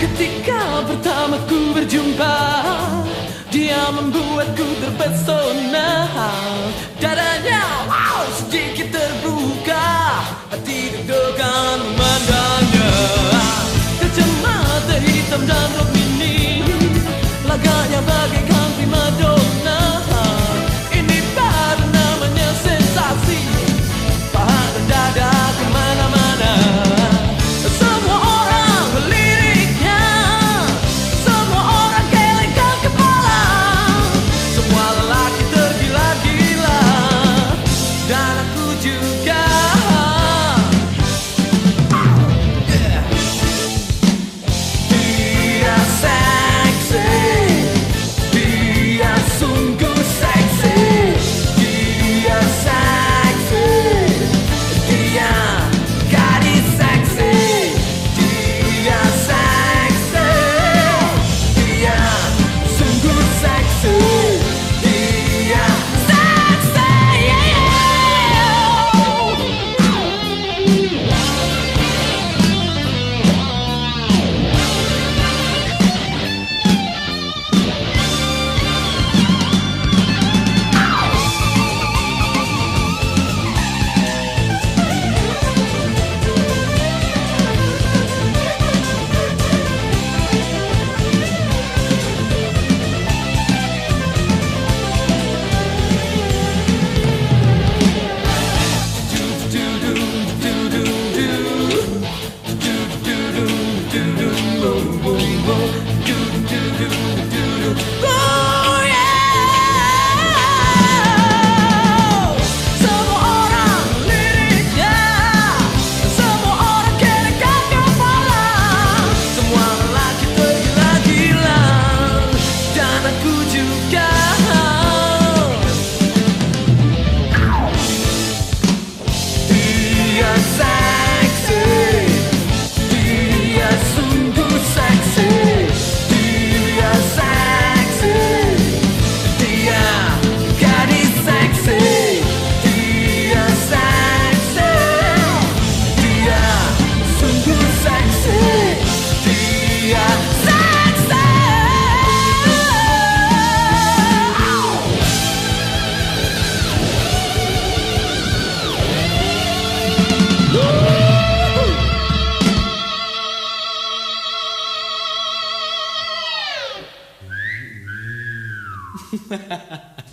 Ketika pertama ku berjumpa Dia membuatku terpesona. Dadanya wow, sedikit terbuka. Hati ha ha ha